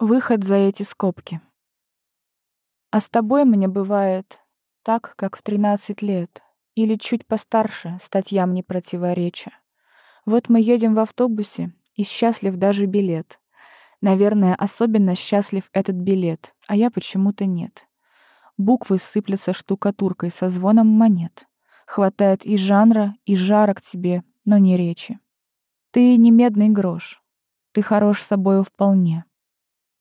Выход за эти скобки. А с тобой мне бывает так, как в 13 лет, или чуть постарше, статьям не противореча. Вот мы едем в автобусе, и счастлив даже билет. Наверное, особенно счастлив этот билет, а я почему-то нет. Буквы сыплются штукатуркой со звоном монет. Хватает и жанра, и жара к тебе, но не речи. Ты не медный грош. Ты хорош собою вполне.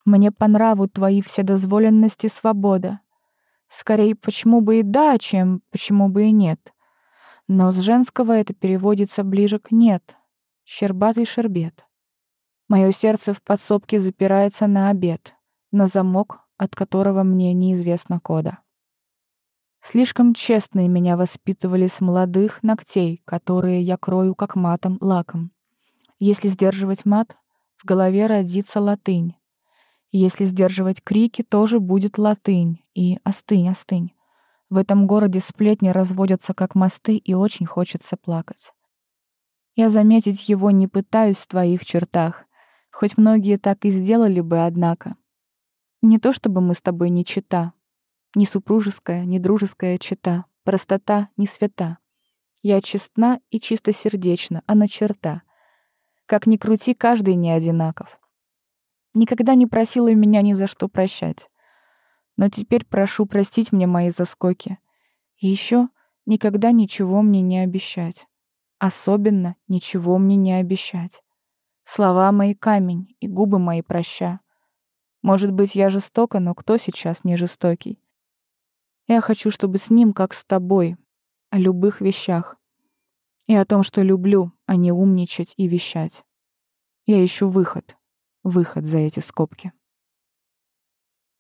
Мне по нраву твои вседозволенности свобода. Скорее, почему бы и да, чем почему бы и нет. Но с женского это переводится ближе к «нет». Щербатый шербет. Мое сердце в подсобке запирается на обед, на замок, от которого мне неизвестно кода. Слишком честные меня воспитывали с молодых ногтей, которые я крою как матом лаком. Если сдерживать мат, в голове родится латынь. Если сдерживать крики, тоже будет латынь. И остынь, остынь. В этом городе сплетни разводятся как мосты, и очень хочется плакать. Я заметить его не пытаюсь в твоих чертах, хоть многие так и сделали бы, однако. Не то чтобы мы с тобой не чита, не супружеская, не дружеская чита, простота не свята. Я честна и чистосердечна, а на черта. Как ни крути, каждый не одинаков. Никогда не просила меня ни за что прощать. Но теперь прошу простить мне мои заскоки. И еще никогда ничего мне не обещать. Особенно ничего мне не обещать. Слова мои камень, и губы мои проща. Может быть, я жестока, но кто сейчас не жестокий? Я хочу, чтобы с ним, как с тобой, о любых вещах. И о том, что люблю, а не умничать и вещать. Я ищу выход выход за эти скобки.